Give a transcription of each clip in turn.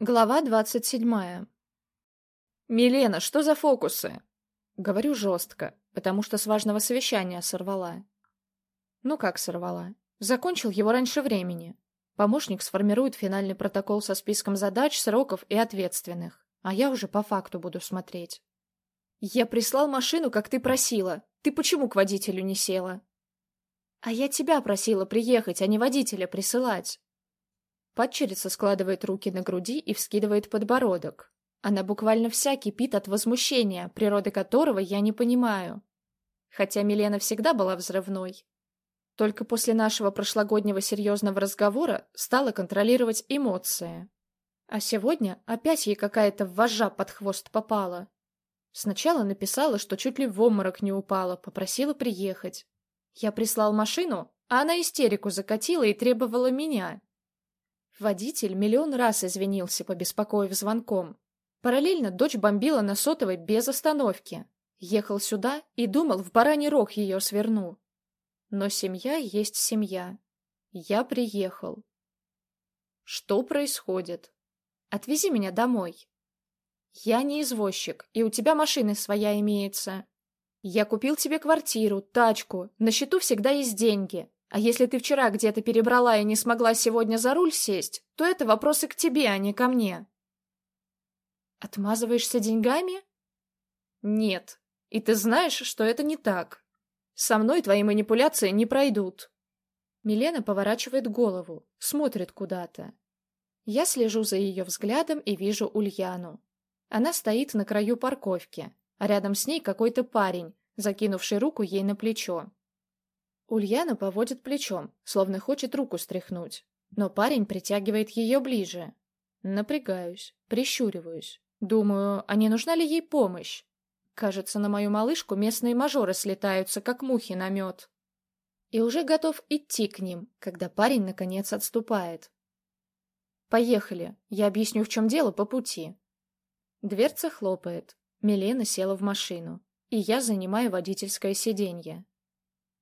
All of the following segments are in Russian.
Глава двадцать седьмая. «Милена, что за фокусы?» Говорю жестко, потому что с важного совещания сорвала. Ну как сорвала? Закончил его раньше времени. Помощник сформирует финальный протокол со списком задач, сроков и ответственных, а я уже по факту буду смотреть. «Я прислал машину, как ты просила. Ты почему к водителю не села?» «А я тебя просила приехать, а не водителя присылать». Падчерица складывает руки на груди и вскидывает подбородок. Она буквально вся кипит от возмущения, природы которого я не понимаю. Хотя Милена всегда была взрывной. Только после нашего прошлогоднего серьезного разговора стала контролировать эмоции. А сегодня опять ей какая-то вожа под хвост попала. Сначала написала, что чуть ли в обморок не упала, попросила приехать. Я прислал машину, а она истерику закатила и требовала меня. Водитель миллион раз извинился, побеспокоив звонком. Параллельно дочь бомбила на сотовой без остановки. Ехал сюда и думал, в бараний рог ее сверну. Но семья есть семья. Я приехал. Что происходит? Отвези меня домой. Я не извозчик, и у тебя машина своя имеется. Я купил тебе квартиру, тачку, на счету всегда есть деньги. А если ты вчера где-то перебрала и не смогла сегодня за руль сесть, то это вопросы к тебе, а не ко мне. Отмазываешься деньгами? Нет. И ты знаешь, что это не так. Со мной твои манипуляции не пройдут. Милена поворачивает голову, смотрит куда-то. Я слежу за ее взглядом и вижу Ульяну. Она стоит на краю парковки, а рядом с ней какой-то парень, закинувший руку ей на плечо. Ульяна поводит плечом, словно хочет руку стряхнуть. Но парень притягивает ее ближе. Напрягаюсь, прищуриваюсь. Думаю, а не нужна ли ей помощь? Кажется, на мою малышку местные мажоры слетаются, как мухи на мед. И уже готов идти к ним, когда парень, наконец, отступает. «Поехали, я объясню, в чем дело по пути». Дверца хлопает. Милена села в машину, и я занимаю водительское сиденье.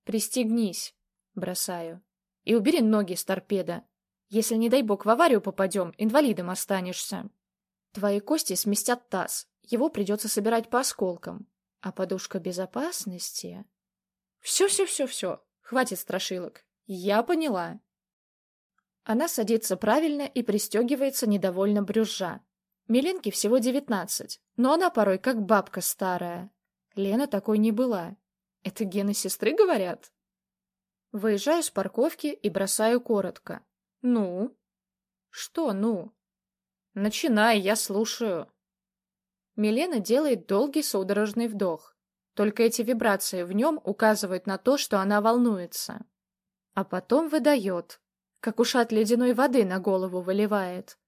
«Пристегнись», — бросаю. «И убери ноги с торпеда. Если, не дай бог, в аварию попадем, инвалидом останешься. Твои кости сместят таз, его придется собирать по осколкам. А подушка безопасности...» «Все-все-все-все, хватит страшилок. Я поняла». Она садится правильно и пристегивается недовольно брюзжа. Миленке всего девятнадцать, но она порой как бабка старая. Лена такой не была. Это гены сестры говорят? Выезжаю с парковки и бросаю коротко. Ну? Что ну? Начинай, я слушаю. Милена делает долгий судорожный вдох. Только эти вибрации в нем указывают на то, что она волнуется. А потом выдает, как ушат ледяной воды на голову выливает.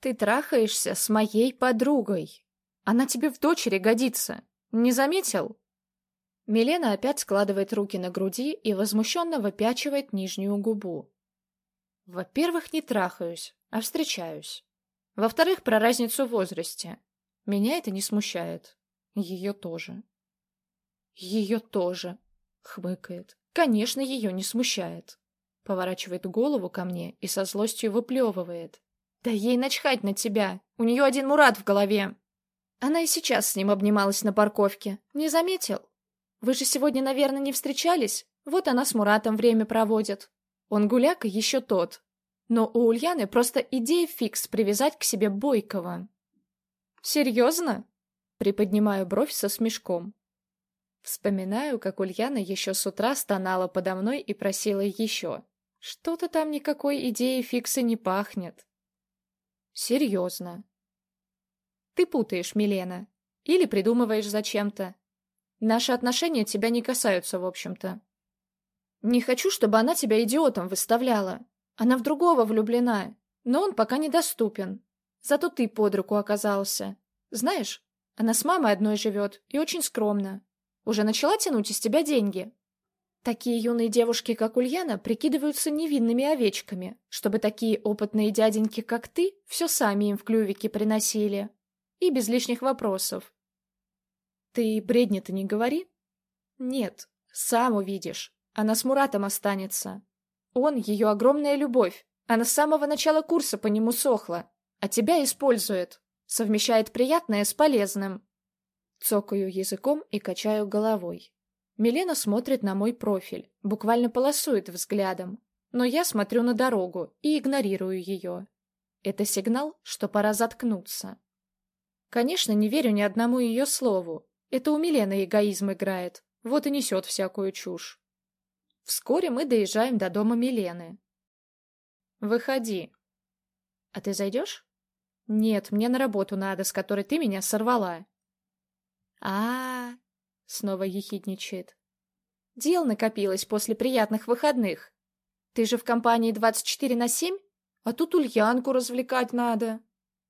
Ты трахаешься с моей подругой. Она тебе в дочери годится. Не заметил? Милена опять складывает руки на груди и возмущенно выпячивает нижнюю губу. Во-первых, не трахаюсь, а встречаюсь. Во-вторых, про разницу в возрасте. Меня это не смущает. Ее тоже. Ее тоже, хмыкает. Конечно, ее не смущает. Поворачивает голову ко мне и со злостью выплевывает. Да ей начхать на тебя. У нее один Мурат в голове. Она и сейчас с ним обнималась на парковке. Не заметил? Вы же сегодня, наверное, не встречались? Вот она с Муратом время проводит. Он гуляка еще тот. Но у Ульяны просто идея фикс привязать к себе Бойкова. Серьезно? Приподнимаю бровь со смешком. Вспоминаю, как Ульяна еще с утра стонала подо мной и просила еще. Что-то там никакой идеи фикса не пахнет. Серьезно. Ты путаешь, Милена. Или придумываешь зачем-то. Наши отношения тебя не касаются, в общем-то. Не хочу, чтобы она тебя идиотом выставляла. Она в другого влюблена, но он пока недоступен. Зато ты под руку оказался. Знаешь, она с мамой одной живет и очень скромно. Уже начала тянуть из тебя деньги. Такие юные девушки, как Ульяна, прикидываются невинными овечками, чтобы такие опытные дяденьки, как ты, все сами им в клювике приносили. И без лишних вопросов. Ты бредни-то не говори. Нет, сам увидишь. Она с Муратом останется. Он — ее огромная любовь. Она с самого начала курса по нему сохла. а тебя использует. Совмещает приятное с полезным. Цокаю языком и качаю головой. Милена смотрит на мой профиль, буквально полосует взглядом. Но я смотрю на дорогу и игнорирую ее. Это сигнал, что пора заткнуться. Конечно, не верю ни одному ее слову. Это у Милены эгоизм играет, вот и несет всякую чушь. Вскоре мы доезжаем до дома Милены. «Выходи». «А ты зайдешь?» «Нет, мне на работу надо, с которой ты меня сорвала». А, -а, снова ехидничает. «Дел накопилось после приятных выходных. Ты же в компании 24 на 7, а тут Ульянку развлекать надо.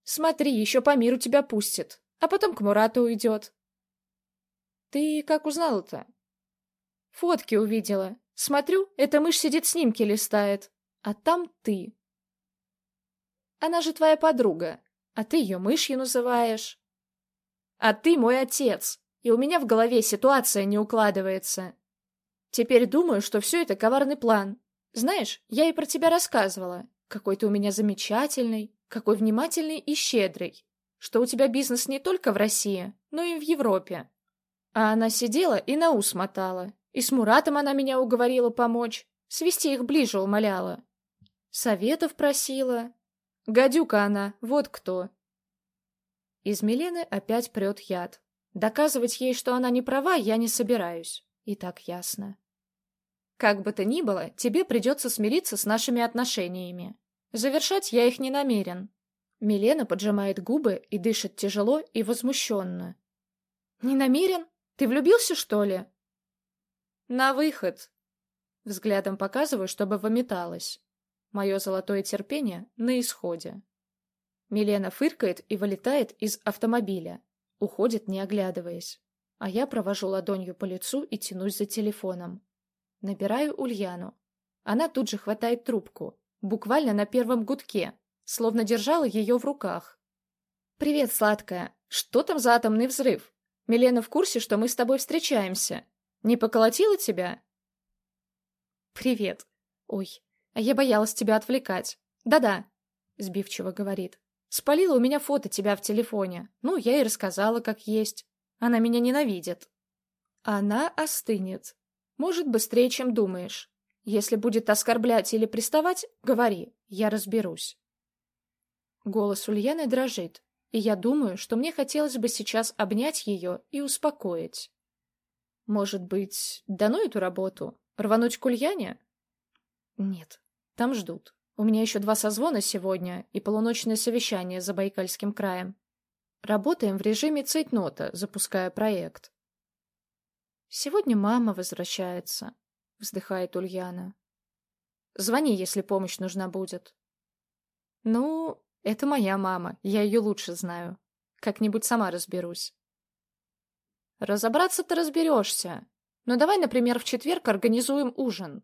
Смотри, еще по миру тебя пустит, а потом к Мурату уйдет». «Ты как узнала-то?» «Фотки увидела. Смотрю, эта мышь сидит снимки листает, а там ты. Она же твоя подруга, а ты ее мышью называешь. А ты мой отец, и у меня в голове ситуация не укладывается. Теперь думаю, что все это коварный план. Знаешь, я и про тебя рассказывала. Какой ты у меня замечательный, какой внимательный и щедрый. Что у тебя бизнес не только в России, но и в Европе. А она сидела и на ус мотала, и с Муратом она меня уговорила помочь, свести их ближе умоляла. Советов просила. Гадюка она, вот кто. Из Милены опять прет яд. Доказывать ей, что она не права, я не собираюсь. И так ясно. Как бы то ни было, тебе придется смириться с нашими отношениями. Завершать я их не намерен. Милена поджимает губы и дышит тяжело и возмущенно. «Не намерен? Ты влюбился, что ли?» «На выход!» Взглядом показываю, чтобы выметалась. Мое золотое терпение на исходе. Милена фыркает и вылетает из автомобиля. Уходит, не оглядываясь. А я провожу ладонью по лицу и тянусь за телефоном. Набираю Ульяну. Она тут же хватает трубку. Буквально на первом гудке. Словно держала ее в руках. «Привет, сладкая. Что там за атомный взрыв? Милена в курсе, что мы с тобой встречаемся?» Не поколотила тебя? Привет. Ой, а я боялась тебя отвлекать. Да-да, сбивчиво говорит. Спалила у меня фото тебя в телефоне. Ну, я и рассказала, как есть. Она меня ненавидит. Она остынет. Может, быстрее, чем думаешь. Если будет оскорблять или приставать, говори, я разберусь. Голос Ульяны дрожит, и я думаю, что мне хотелось бы сейчас обнять ее и успокоить. Может быть, дано эту работу? Рвануть к Ульяне? Нет, там ждут. У меня еще два созвона сегодня и полуночное совещание за Байкальским краем. Работаем в режиме цейтнота, запуская проект. Сегодня мама возвращается, вздыхает Ульяна. Звони, если помощь нужна будет. Ну, это моя мама, я ее лучше знаю. Как-нибудь сама разберусь. Разобраться-то разберешься. Но давай, например, в четверг организуем ужин.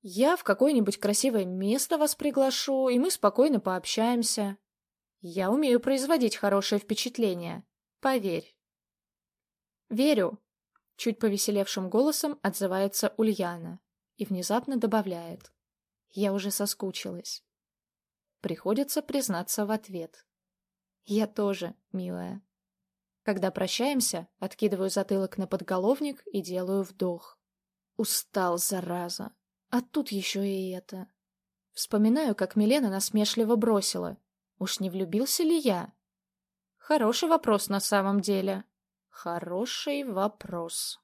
Я в какое-нибудь красивое место вас приглашу, и мы спокойно пообщаемся. Я умею производить хорошее впечатление. Поверь. Верю. Чуть повеселевшим голосом отзывается Ульяна и внезапно добавляет. Я уже соскучилась. Приходится признаться в ответ. Я тоже, милая. Когда прощаемся, откидываю затылок на подголовник и делаю вдох. Устал, зараза. А тут еще и это. Вспоминаю, как Милена насмешливо бросила. Уж не влюбился ли я? Хороший вопрос на самом деле. Хороший вопрос.